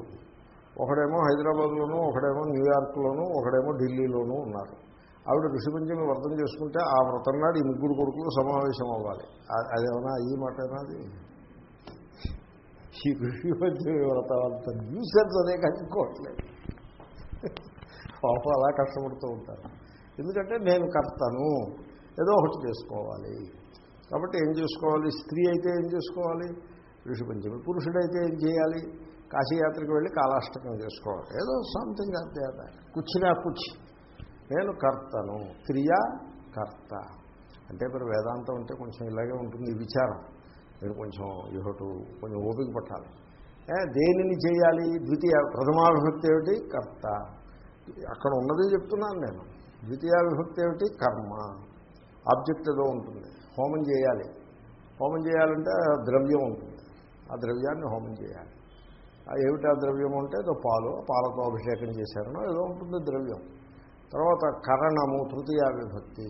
ఒకడేమో హైదరాబాద్లోనూ ఒకడేమో న్యూయార్క్లోనూ ఒకడేమో ఢిల్లీలోనూ ఉన్నారు. ఆవిడ ఋషి పంచమి వ్రతం చేసుకుంటే ఆ వ్రతం నాడు ఈ ముగ్గురు కొడుకులు సమావేశం అవ్వాలి. అదేమన్నా ఈ మాటేనా అది? ఈ ఋషి పంచమి వ్రతం అంత న్యూసెన్స్ అదే కనుక్కోవట్లేదు పాపం అలా కష్టపడుతూ ఉంటారు. ఎందుకంటే నేను కర్తను. ఏదో ఒకటి చేసుకోవాలి. కాబట్టి ఏం చేసుకోవాలి? స్త్రీ అయితే ఏం చేసుకోవాలి? పురుష పంచమి. పురుషుడైతే ఏం చేయాలి? కాశీయాత్రకు వెళ్ళి కాలాష్టకం చేసుకోవాలి. ఏదో సంథింగ్ అంతే కూర్చుని కుచ్చి నేను కర్తను. క్రియ కర్త. అంటే మరి వేదాంతం అంటే కొంచెం ఇలాగే ఉంటుంది ఈ విచారం. మీరు కొంచెం ఇహటు కొంచెం ఓపిక పట్టాలి. దేనిని చేయాలి? ద్వితీయ ప్రథమా విభక్తి ఏమిటి? కర్త. అక్కడ ఉన్నది చెప్తున్నాను నేను. ద్వితీయ విభక్తి ఏమిటి? కర్మ. ఆబ్జెక్ట్ ఏదో ఉంటుంది. హోమం చేయాలి. హోమం చేయాలంటే ద్రవ్యం ఉంటుంది. ఆ ద్రవ్యాన్ని హోమం చేయాలి. ఏమిటి ఆ ద్రవ్యం అంటే ఏదో పాలు పాలతో అభిషేకం చేశారనో ఏదో ఉంటుంది ద్రవ్యం. తర్వాత కరణము తృతీయ విభక్తి.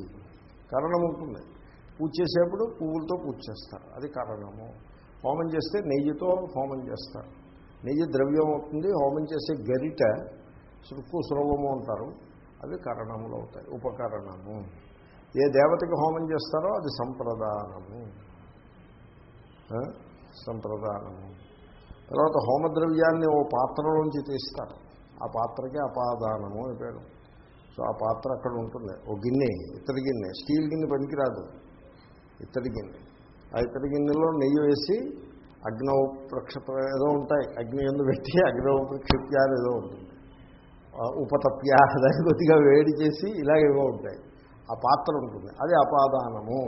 కరణం ఉంటుంది. పూజ చేసేప్పుడు పువ్వులతో పూజ చేస్తారు. అది కరణము. హోమం చేస్తే నెయ్యితో హోమం చేస్తారు. నెయ్యి ద్రవ్యం అవుతుంది. హోమం చేసే గరిట సుక్కు సులభము అంటారు. అవి కరణములు అవుతాయి. ఉపకరణము. ఏ దేవతకి హోమం చేస్తారో అది సంప్రదానము. సంప్రదానము తర్వాత హోమద్రవ్యాన్ని ఓ పాత్రలోంచి తీస్తారు. ఆ పాత్రకి అపాదానము అని పేరు. సో ఆ పాత్ర అక్కడ ఉంటుంది. ఓ గిన్నె ఇత్తడి గిన్నె. స్టీల్ గిన్నె పనికిరాదు. ఇత్తడి గిన్నె. ఆ ఇత్తడి గిన్నెలో నెయ్యి వేసి అగ్నౌ ప్రక్షిప ఏదో ఉంటాయి. అగ్ని ఎందు పెట్టి అగ్నౌ ప్రక్షిప్యాలు ఏదో ఉంటుంది. ఉపతప్య దాన్ని కొద్దిగా వేడి చేసి ఇలాగేవో ఉంటాయి. ఆ పాత్ర ఉంటుంది. అది అపాదానము.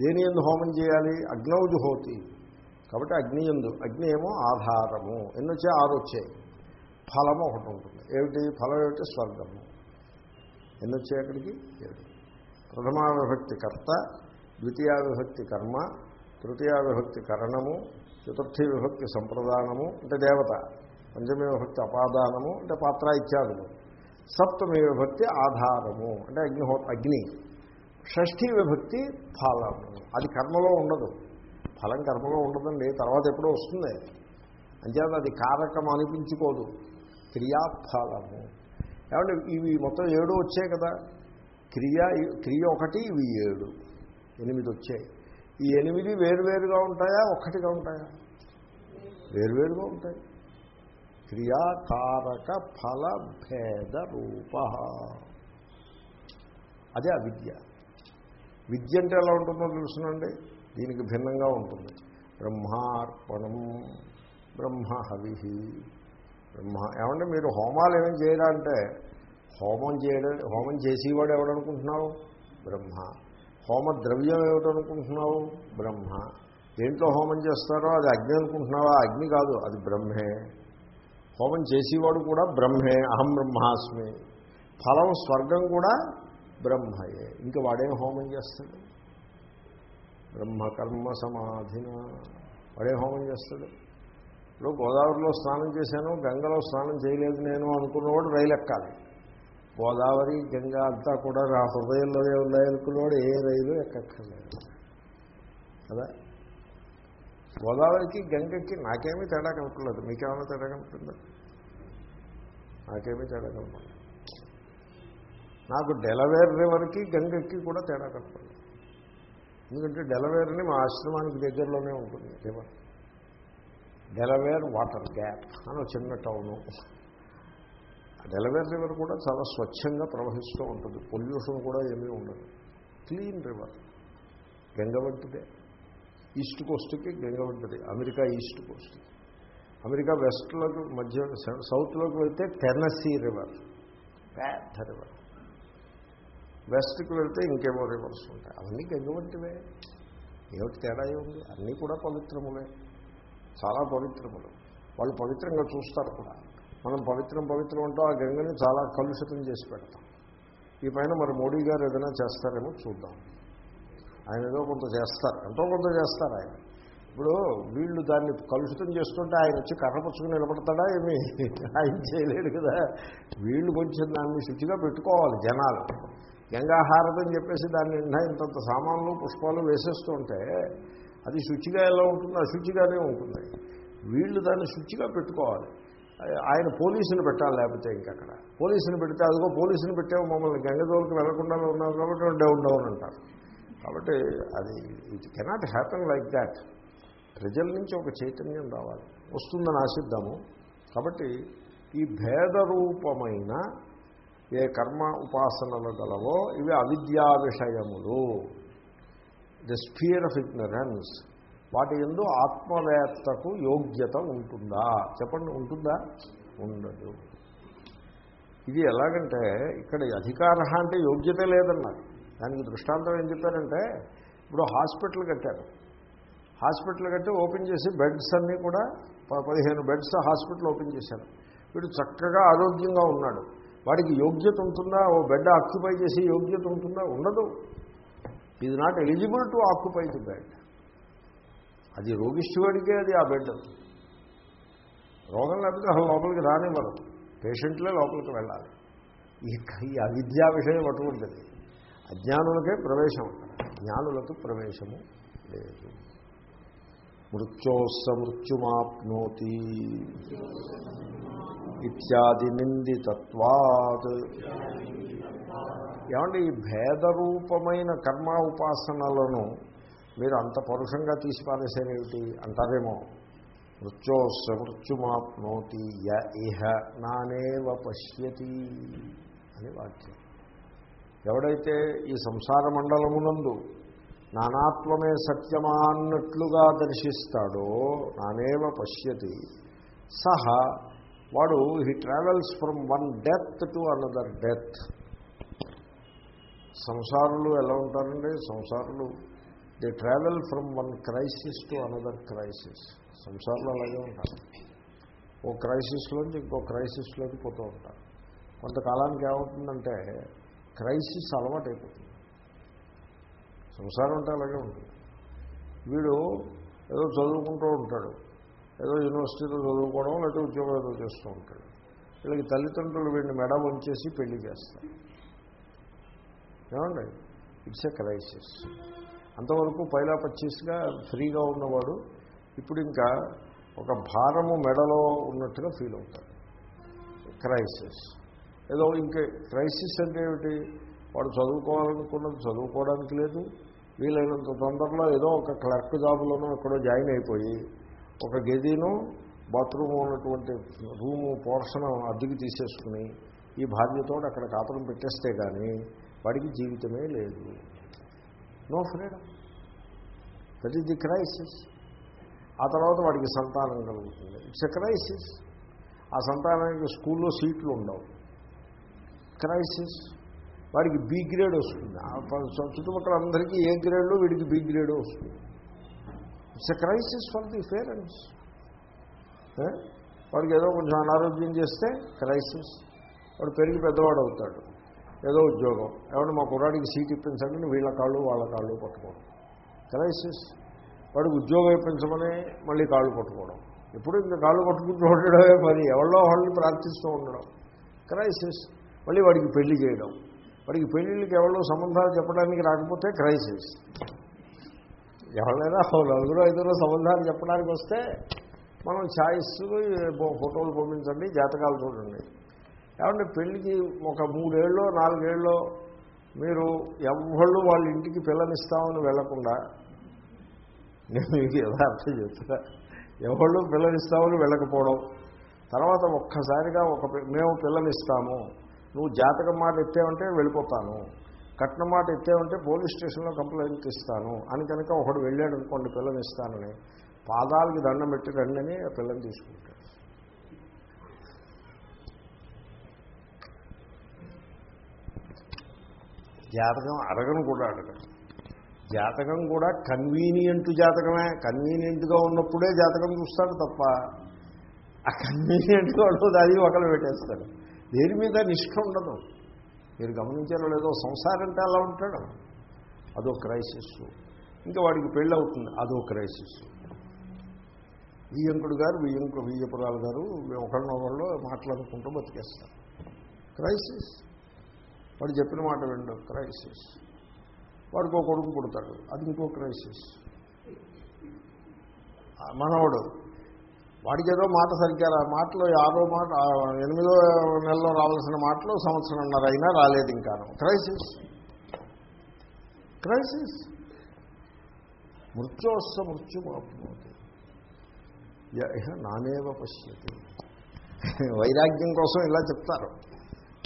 దేని ఎందు హోమం చేయాలి? అగ్నౌజు హోతి. కాబట్టి అగ్ని ఎందు అగ్ని ఏమో ఆధారము. ఎన్నొచ్చే? ఆరు వచ్చాయి ఫలము ఒకటి ఉంటుంది. ఏమిటి? ఫలం ఏమిటి? స్వర్గము. ఎన్నొచ్చే అక్కడికి? ఏడు. ప్రథమా విభక్తి కర్త ద్వితీయ విభక్తి కర్మ తృతీయ విభక్తి కరణము చతుర్థి విభక్తి సంప్రదానము అంటే దేవత. పంచమీ విభక్తి అపాదానము అంటే పాత్ర ఇత్యాదులు సప్తమి విభక్తి ఆధారము అంటే అగ్నిహో అగ్ని. షష్ఠీ విభక్తి ఫలము. అది కర్మలో ఉండదు. ఫలం కర్మలో ఉండదండి తర్వాత ఎప్పుడో వస్తుంది. అంచేత అది కారకం అనిపించుకోదు. క్రియాఫలము. ఏమంటే ఇవి మొత్తం ఏడు వచ్చాయి కదా. క్రియ క్రియ ఒకటి ఇవి ఏడు. ఎనిమిది వచ్చాయి. ఈ ఎనిమిది వేరువేరుగా ఉంటాయా? ఒక్కటిగా ఉంటాయా? వేరువేరుగా ఉంటాయి. క్రియాకారక ఫల భేద రూప. అదే అవిద్య. విద్య అంటే ఎలా ఉంటుందో తెలుసునండి. దీనికి భిన్నంగా ఉంటుంది. బ్రహ్మార్పణం బ్రహ్మ హవి బ్రహ్మ ఏమంటే మీరు హోమాలు ఏమేమి చేయాలంటే హోమం చేయడం హోమం చేసేవాడు ఎవడనుకుంటున్నావు? బ్రహ్మ. హోమ ద్రవ్యం ఏమిటనుకుంటున్నావు? బ్రహ్మ. దేంట్లో హోమం చేస్తారో అది అగ్ని అనుకుంటున్నావా? అగ్ని కాదు అది బ్రహ్మే. హోమం చేసేవాడు కూడా బ్రహ్మే అహం బ్రహ్మాస్మి. ఫలం స్వర్గం కూడా బ్రహ్మయే. ఇంక వాడేం హోమం చేస్తాడు? బ్రహ్మకర్మ సమాధిన వాడే హోమం చేస్తాడు. ఇప్పుడు గోదావరిలో స్నానం చేశాను గంగలో స్నానం చేయలేదు నేను అనుకున్నవాడు రైలు ఎక్కాలి గోదావరి గంగా అంతా కూడా నా హృదయంలో ఉన్నాయి అనుకున్నవాడు ఏ రైలు ఎక్కక్కర్లేదు. కదా? గోదావరికి గంగకి నాకేమీ తేడా కనపడలేదు. మీకేమైనా తేడా కనపడిందా? నాకేమీ తేడా కనపడలేదు. నాకు డెలవేర్ రివర్కి గంగకి కూడా తేడా కనపడలేదు. ఎందుకంటే డెలవేర్ని మా ఆశ్రమానికి దగ్గరలోనే ఉంటుంది రివర్ డెలవేర్ వాటర్ గ్యాప్ అని చిన్న టౌను. డెలవేర్ రివర్ కూడా చాలా స్వచ్ఛంగా ప్రవహిస్తూ ఉంటుంది. పొల్యూషన్ కూడా ఏమీ ఉండదు. Clean river. గంగ వంటిదే ఈస్ట్ కోస్ట్కి గంగ వంటిది అమెరికా ఈస్ట్ కోస్ట్. అమెరికా వెస్ట్లోకి మధ్య సౌత్లోకి వెళ్తే టెన్నసీ రివర్. పెద్ద రివర్. వెస్ట్కి వెళ్తే ఇంకేమో రివర్స్ ఉంటాయి. అవన్నీ గంగవంటివే ఏమిటి తేడా ఉంది అన్నీ కూడా పవిత్రములే. చాలా పవిత్రములు. వాళ్ళు పవిత్రంగా చూస్తారు కూడా. మనం పవిత్రం పవిత్రం ఉంటాం ఆ గంగని చాలా కలుషితం చేసి పెడతాం. ఈ పైన మరి మోడీ గారు ఏదైనా చేస్తారేమో చూద్దాం. ఆయన ఏదో కొంత చేస్తారు. ఎంతో కొంత చేస్తారు ఆయన. ఇప్పుడు వీళ్ళు దాన్ని కలుషితం చేస్తుంటే ఆయన వచ్చి కర్ర నిలబడతాడా ఏమి? ఆయన చేయలేడు కదా. వీళ్ళు కొంచెం దాన్ని శుచిగా పెట్టుకోవాలి జనాలు. గంగాహారతి అని చెప్పేసి దాన్ని నిండా ఇంతంత సామాన్లు పుష్పాలు వేసేస్తుంటే అది శుచిగా ఎలా ఉంటుంది అశుచిగానే ఉంటుంది. వీళ్ళు దాన్ని శుచిగా పెట్టుకోవాలి. ఆయన పోలీసుని పెట్టాలి లేకపోతే ఇంకక్కడ. పోలీసుని పెడితే అదిగో పోలీసుని పెట్టావు మమ్మల్ని గంగదోలకు వెళ్ళకుండా ఉన్నాం కాబట్టి డౌన్ డౌన్ అంటారు. కాబట్టి అది it cannot happen like that. ప్రజల నుంచి ఒక చైతన్యం రావాలి. వస్తుందని ఆశిద్దాము. కాబట్టి ఈ భేదరూపమైన ఏ కర్మ ఉపాసనలు గలవో ఇవి అవిద్యా విషయములు ద స్పియర్ ఆఫ్ ఇగ్నరెన్స్ వాటి ఎందు ఆత్మవేత్తకు యోగ్యత ఉంటుందా? చెప్పండి ఉంటుందా? ఉండదు. ఇది ఎలాగంటే ఇక్కడ అధికార అంటే యోగ్యత లేదన్నారు. దానికి దృష్టాంతం ఏం చెప్పారంటే ఇప్పుడు హాస్పిటల్ కట్టారు. హాస్పిటల్ కట్టి ఓపెన్ చేసి బెడ్స్ అన్నీ కూడా పదిహేను బెడ్స్ హాస్పిటల్ ఓపెన్ చేశారు. వీడు చక్కగా ఆరోగ్యంగా ఉన్నాడు. వాడికి యోగ్యత ఉంటుందా? ఓ బెడ్ ఆక్యుపై చేసే యోగ్యత ఉంటుందా? ఉండదు. Is not eligible to occupy the bed అది రోగిష్టివాడికే అది ఆ బెడ్. రోగం లేకపోతే అసలు లోపలికి రానివ్వరు. పేషెంట్లే లోపలికి వెళ్ళాలి. ఈ ఈ అవిద్యా విషయం అటువంటిది. అజ్ఞానులకే ప్రవేశం. జ్ఞానులకు ప్రవేశము లేదు. మృత్యోస్స మృత్యుమాప్నోతి. ఇత్యాది నిందితత్వాత్ ఏమంటే ఈ భేదరూపమైన కర్మ ఉపాసనలను మీరు అంత పరుషంగా తీసిపారేసేనేమిటి అంటారేమో మృత్యోస్స మృత్యుమాప్నోతి య ఇహ నానేవ పశ్యతి అని వాక్యం. ఎవడైతే ఈ సంసార మండలమునందు నానాత్వమే సత్యమా అన్నట్లుగా దర్శిస్తాడో నానేవ పశ్యతి సహ వాడు he travels from one death to another death సంసారులు ఎలా ఉంటారండి? సంసారులు they travel from one crisis to another crisis సంసారంలో అలాగే ఉంటారు. ఓ క్రైసిస్లోంచి ఇంకో క్రైసిస్లోకి పోతూ ఉంటారు. కొంతకాలానికి ఏమవుతుందంటే క్రైసిస్ అలవాటు అయిపోతుంది సంసారం అంటే అలాగే ఉంటుంది. వీడు ఏదో చదువుకుంటూ ఉంటాడు. ఏదో యూనివర్సిటీలో చదువుకోవడం లేకపోతే ఉద్యోగం ఏదో చేస్తూ ఉంటాడు. వీళ్ళకి తల్లిదండ్రులు వీడిని మెడ వంచేసి పెళ్ళి చేస్తారు. ఏమండి? ఇట్స్ ఎ క్రైసిస్ అంతవరకు పైలా పచ్చీస్గా ఫ్రీగా ఉన్నవాడు ఇప్పుడు ఇంకా ఒక భారము మెడలో ఉన్నట్టుగా ఫీల్ అవుతాడు. క్రైసిస్ ఏదో ఇంకే క్రైసిస్ అంటే ఏమిటి? వాడు చదువుకోవాలనుకున్నది చదువుకోవడానికి లేదు. వీలైనంత తొందరలో ఏదో ఒక క్లర్క్ జాబులోనో ఎక్కడో జాయిన్ అయిపోయి ఒక గదిను బాత్రూమ్ ఉన్నటువంటి రూము పోర్షన్ అద్దెకి తీసేసుకుని ఈ భార్యతో అక్కడ కాపురం పెట్టేస్తే కానీ వాడికి జీవితమే లేదు. No freedom that is the crisis ఆ తర్వాత వాడికి సంతానం కలుగుతుంది. ఇట్స్ ఎ క్రైసిస్ ఆ సంతానానికి స్కూల్లో సీట్లు ఉండవు. క్రైసిస్ వాడికి బి గ్రేడ్ వస్తుంది. చుట్టుపక్కల అందరికీ ఏ గ్రేడ్లో వీడికి బి గ్రేడ్ వస్తుంది. It's a crisis for the parents వాడికి ఏదో కొంచెం అనారోగ్యం చేస్తే క్రైసిస్ వాడు పెరిగి పెద్దవాడు అవుతాడు. ఏదో ఉద్యోగం. ఏమంటే మా కుర్రాడికి సీట్ ఇప్పించండి వీళ్ళ కాళ్ళు వాళ్ళ కాళ్ళు పట్టుకోవడం. క్రైసిస్ వాడికి ఉద్యోగం ఇప్పించమని మళ్ళీ కాళ్ళు పట్టుకోవడం. ఎప్పుడు ఇంకా కాళ్ళు పట్టుకుంటూ ఉండడమే మరి ఎవరిలో వాళ్ళని ప్రార్థిస్తూ ఉండడం. క్రైసిస్ మళ్ళీ వాడికి పెళ్ళి చేయడం. వాడికి పెళ్ళిళ్ళకి ఎవరో సంబంధాలు చెప్పడానికి రాకపోతే క్రైసిస్ ఎవరైనా [laughs] నలుగురు ఐదుగురు సంబంధాలు చెప్పడానికి వస్తే మనం ఛాయిస్ ఫోటోలు పంపించండి జాతకాలు చూడండి. ఏమంటే పెళ్ళికి ఒక మూడేళ్ళు నాలుగేళ్ళు మీరు ఎవళ్ళు వాళ్ళ ఇంటికి పిల్లనిస్తామని వెళ్ళకుండా నేను మీకు యథార్థం చెప్తున్నా ఎవళ్ళు పిల్లనిస్తామని వెళ్ళకపోవడం తర్వాత ఒక్కసారిగా ఒక పి- మేము పిల్లనిస్తాము నువ్వు జాతకం మాట ఎత్తావంటే వెళ్ళిపోతాను. కట్నం మాట ఎత్తామంటే పోలీస్ స్టేషన్లో కంప్లైంట్ ఇస్తాను అని కనుక ఒకడు వెళ్ళాడు అనుకోండి పిల్లనిస్తానని పాదాలకి దండం పెట్టి రండి ఆ పిల్లని తీసుకుంటాడు. జాతకం అడగను కూడా అడగను జాతకం కూడా కన్వీనియంట్ జాతకమే. కన్వీనియంట్గా ఉన్నప్పుడే జాతకం చూస్తాడు తప్ప ఆ కన్వీనియంట్గా ఉండదు అది ఒకరు పెట్టేస్తాడు దేని మీద నిష్ఠ ఉండదు. మీరు గమనించారో లేదో సంసారం అంటే అలా ఉంటాడు. అదో క్రైసిస్. ఇంకా వాడికి పెళ్ళి అవుతుంది. అదో క్రైసిస్. వియ్యంకుడు గారు వియ్యంకు వియ్యపురాలు గారు ఒకరినొకళ్ళు మాట్లాడుకుంటూ బతికేస్తారు. క్రైసిస్. వాడు చెప్పిన మాట విండు క్రైసిస్. వాడికి ఒక కొడుకు పుడతాడు. అది ఇంకో క్రైసిస్. మనవడు. వాడికి ఏదో మాట సరిగ్గా రా మాటలో ఆరో మాట ఎనిమిదో నెలలో రావాల్సిన మాటలో సంవత్సరంన్నర అయినా రాలేదు ఇంకా. క్రైసిస్. క్రైసిస్. మృత్యోస్స మృత్యుమాప్నోతి. ఇహ నానేవ పశ్యతి. వైరాగ్యం కోసం ఇలా చెప్తారు.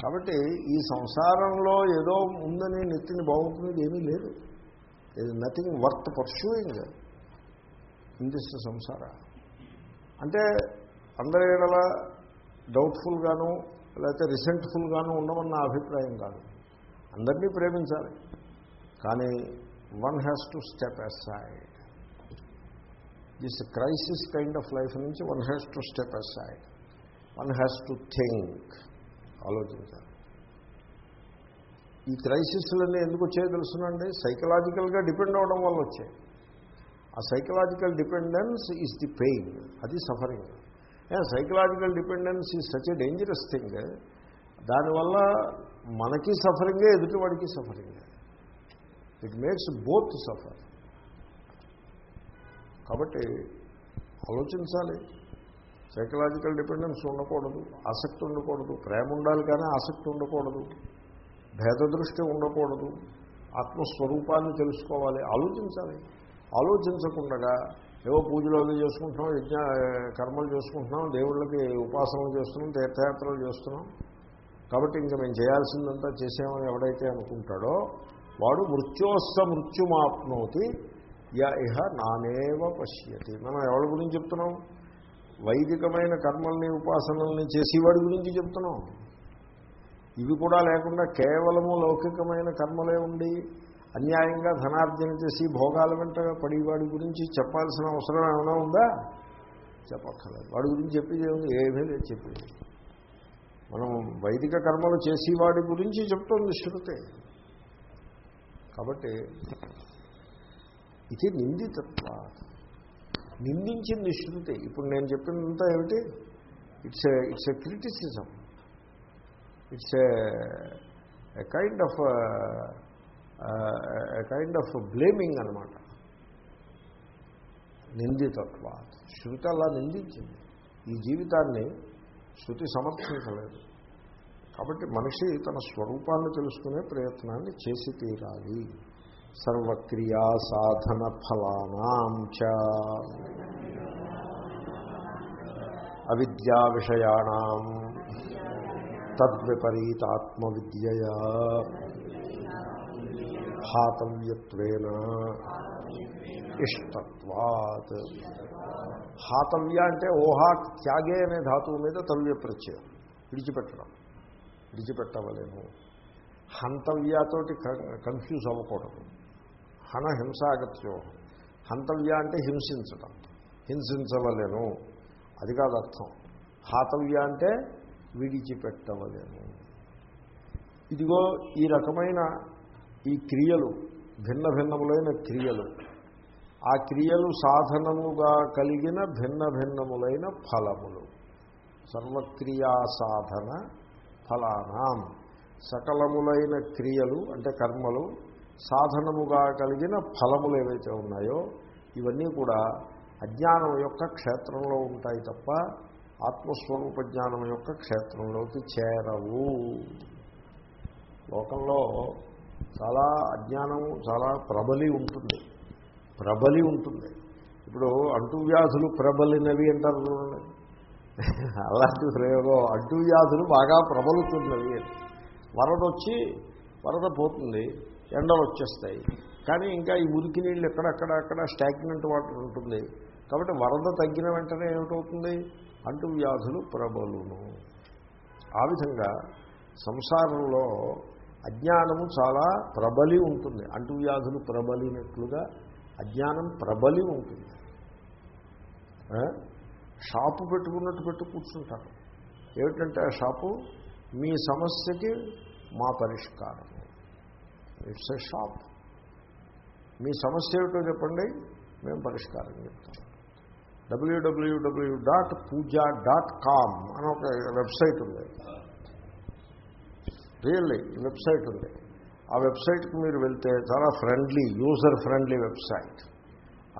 కాబట్టి ఈ సంసారంలో ఏదో ఉందని నెత్తిని బాగుంటుంది ఏమీ లేదు. ఇది nothing worth pursuing in this samsara. అంటే అందరి ఏడల డౌట్ఫుల్గాను లేకపోతే రిసెంట్ఫుల్గాను ఉండమన్న నా అభిప్రాయం కాదు. అందరినీ ప్రేమించాలి. కానీ one has to step aside this crisis kind of life నుంచి one has to step aside one has to think ఆలోచించాలి. ఈ క్రైసిస్లన్నీ ఎందుకు వచ్చాయో తెలుసునండి? సైకలాజికల్గా డిపెండ్ అవ్వడం వల్ల వచ్చాయి. ఆ psychological dependence is the pain అది suffering psychological dependence is such a dangerous thing దానివల్ల మనకి సఫరింగే ఎదుటివాడికి సఫరింగే ఇట్ మేక్స్ బోత్ సఫర్ కాబట్టి ఆలోచించాలి. సైకలాజికల్ డిపెండెన్స్ ఉండకూడదు ఆసక్తి ఉండకూడదు ప్రేమ ఉండాలి కానీ ఆసక్తి ఉండకూడదు భేద దృష్టి ఉండకూడదు ఆత్మస్వరూపాన్ని తెలుసుకోవాలి ఆలోచించాలి. ఆలోచించకుండా ఏవో పూజలు అవి చేసుకుంటున్నాం యజ్ఞ కర్మలు చేసుకుంటున్నాం దేవుళ్ళకి ఉపాసనలు చేస్తున్నాం తీర్థయాత్రలు చేస్తున్నాం. కాబట్టి ఇంకా మేము చేయాల్సిందంతా చేసామని ఎవడైతే అనుకుంటాడో వాడు మృత్యోస్త మృత్యుమాప్నోతి య ఇహ నానేవ పశ్యతి. మనం ఎవరి గురించి చెప్తున్నాం? వైదికమైన కర్మల్ని ఉపాసనల్ని చేసేవాడి గురించి చెప్తున్నాం. ఇవి కూడా లేకుండా కేవలము లౌకికమైన కర్మలే ఉండి అన్యాయంగా ధనార్జన చేసి భోగాల వెంట పడేవాడి గురించి చెప్పాల్సిన అవసరం ఏమైనా ఉందా? చెప్పక్కర్లేదు. వాడి గురించి చెప్పేది ఏముంది? ఏమీ లేదు చెప్పేది. మనం వైదిక కర్మలు చేసేవాడి గురించి చెప్తోంది శృతే. కాబట్టి ఇది నిందితత్వ నిందించింది శృతి. ఇప్పుడు నేను చెప్పినంతా ఏమిటి? It's a it's a criticism it's a kind of kind of blaming అనమాట నిందితత్వ శృతి అలా నిందించింది. ఈ జీవితాన్ని శృతి సమర్థించలేదు. కాబట్టి మనిషి తన స్వరూపాన్ని తెలుసుకునే ప్రయత్నాన్ని చేసి తీరాలి. సర్వక్రియా సాధన ఫలానాంచ అవిద్యా విషయాణం. తద్విపరీతాత్మవిద్యయా. హాతవ్యత్వేన. ఇష్టత్వాత్. హాతవ్య అంటే ఓహా త్యాగే అనే ధాతువు మీద తవ్య ప్రత్యయం. విడిచిపెట్టడం. విడిచిపెట్టవలేము. హంతవ్యతోటి కన్ఫ్యూజ్ అవ్వకూడదు. హన హింసాగత్యో హంతవ్య అంటే హింసించడం హింసించవలేను. అది కాదు అర్థం. హాతవ్య అంటే విడిచిపెట్టవలేము. ఇదిగో ఈ రకమైన ఈ క్రియలు భిన్న భిన్నములైన క్రియలు. ఆ క్రియలు సాధనముగా కలిగిన భిన్న భిన్నములైన ఫలములు. సర్వక్రియా సాధన ఫలానాం. సకలములైన క్రియలు అంటే కర్మలు సాధనముగా కలిగిన ఫలములు ఏవైతే ఉన్నాయో ఇవన్నీ కూడా అజ్ఞానం యొక్క క్షేత్రంలో ఉంటాయి తప్ప ఆత్మస్వరూప జ్ఞానం యొక్క క్షేత్రంలోకి చేరవు. లోకంలో చాలా అజ్ఞానం చాలా ప్రబలి ఉంటుంది. ప్రబలి ఉంటుంది. ఇప్పుడు అంటువ్యాధులు ప్రబలినవి అంటారు చూడండి. అలాంటి ప్రయోగం. అంటువ్యాధులు బాగా ప్రబలుతున్నవి వరద వచ్చి వరద పోతుంది ఎండలు వచ్చేస్తాయి. కానీ ఇంకా ఈ ఉరికి నీళ్ళు ఎక్కడక్కడ అక్కడ స్టాగ్నెంట్ వాటర్ ఉంటుంది. కాబట్టి వరద తగ్గిన వెంటనే ఏమిటవుతుంది? అంటువ్యాధులు ప్రబలును. ఆ విధంగా సంసారంలో అజ్ఞానము చాలా ప్రబలి ఉంటుంది. అంటువ్యాధులు ప్రబలినట్లుగా అజ్ఞానం ప్రబలి ఉంటుంది. షాపు పెట్టుకున్నట్టు పెట్టు కూర్చుంటారు. ఏమిటంటే ఆ షాపు? మీ సమస్యకి మా పరిష్కారం. It's a shop. మీ సమస్య ఏమిటో చెప్పండి మేము పరిష్కారం చెప్తాం. W W W dot Pooja dot com అని ఒక వెబ్సైట్ ఉంది. రియల్లీ వెబ్సైట్ ఉంది. ఆ వెబ్సైట్కి మీరు వెళ్తే చాలా ఫ్రెండ్లీ యూజర్ ఫ్రెండ్లీ వెబ్సైట్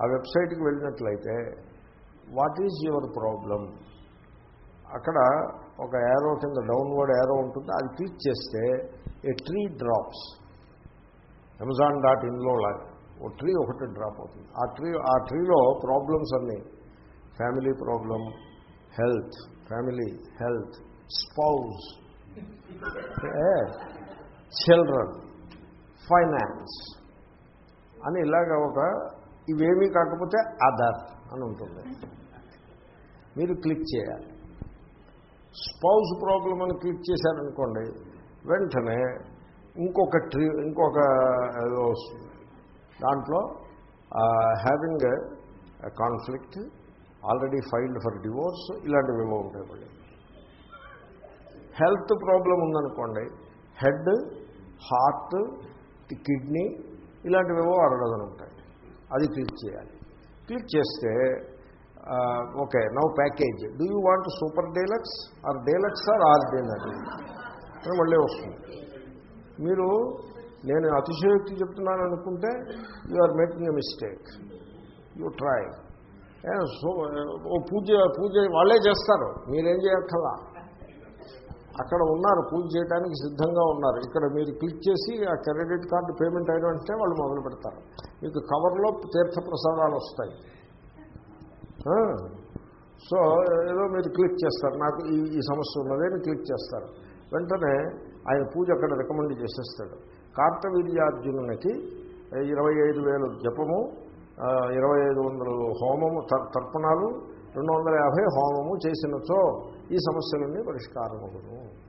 ఆ వెబ్సైట్కి వెళ్ళినట్లయితే వాట్ ఈజ్ యువర్ ప్రాబ్లం అక్కడ ఒక ఏరో కింద డౌన్వర్డ్ ఏరో ఉంటుంది. అది క్లిక్ చేస్తే a tree drops Amazon dot ఇన్లో లాగా ఓ ట్రీ ఒకటి డ్రాప్ అవుతుంది. ఆ ట్రీ ఆ ట్రీలో ప్రాబ్లమ్స్ అన్నీ. Family problem health family health spouse children finance అని ఇలాగ ఒక ఇవేమీ కాకపోతే అదర్ అని ఉంటుంది. మీరు క్లిక్ చేయాలి. స్పౌజ్ ప్రాబ్లం అని క్లిక్ చేశారనుకోండి వెంటనే ఇంకొక ట్రీ ఇంకొక ఏదో వస్తుంది దాంట్లో having conflict already filed for divorce ఇలాంటివి ఏమో ఉంటాయి మళ్ళీ. హెల్త్ ప్రాబ్లం ఉందనుకోండి హెడ్ హార్ట్ కిడ్నీ ఇలాంటివేవో అరడదలు ఉంటాయి అది క్లిక్ చేయాలి. క్లిక్ చేస్తే okay now package. Do you want super deluxe? Or deluxe or or deluxe? అని మళ్ళీ వస్తుంది. మీరు నేను అతిశయోక్తి చెప్తున్నాను అనుకుంటే you are making a mistake. You try. So ఓ పూజ పూజ వాళ్ళే చేస్తారు. మీరేం చేయక్కర్లా. అక్కడ ఉన్నారు పూజ చేయడానికి సిద్ధంగా ఉన్నారు. ఇక్కడ మీరు క్లిక్ చేసి ఆ క్రెడిట్ కార్డు పేమెంట్ అయిన వెంటనే వాళ్ళు మొదలు పెడతారు. మీకు కవర్లో తీర్థప్రసాదాలు వస్తాయి. సో ఏదో మీరు క్లిక్ చేస్తారు. నాకు ఈ ఈ సమస్య ఉన్నదని క్లిక్ చేస్తారు. వెంటనే ఆయన పూజ అక్కడ రికమెండ్ చేసేస్తాడు. కార్తవీర్యార్జునునికి ఇరవై ఐదు వేలు జపము ఇరవై ఐదు వందలు హోమము తర్పణాలు రెండు వందల యాభై హోమము చేసినచో ఈ సమస్యలన్నీ పరిష్కారమగును.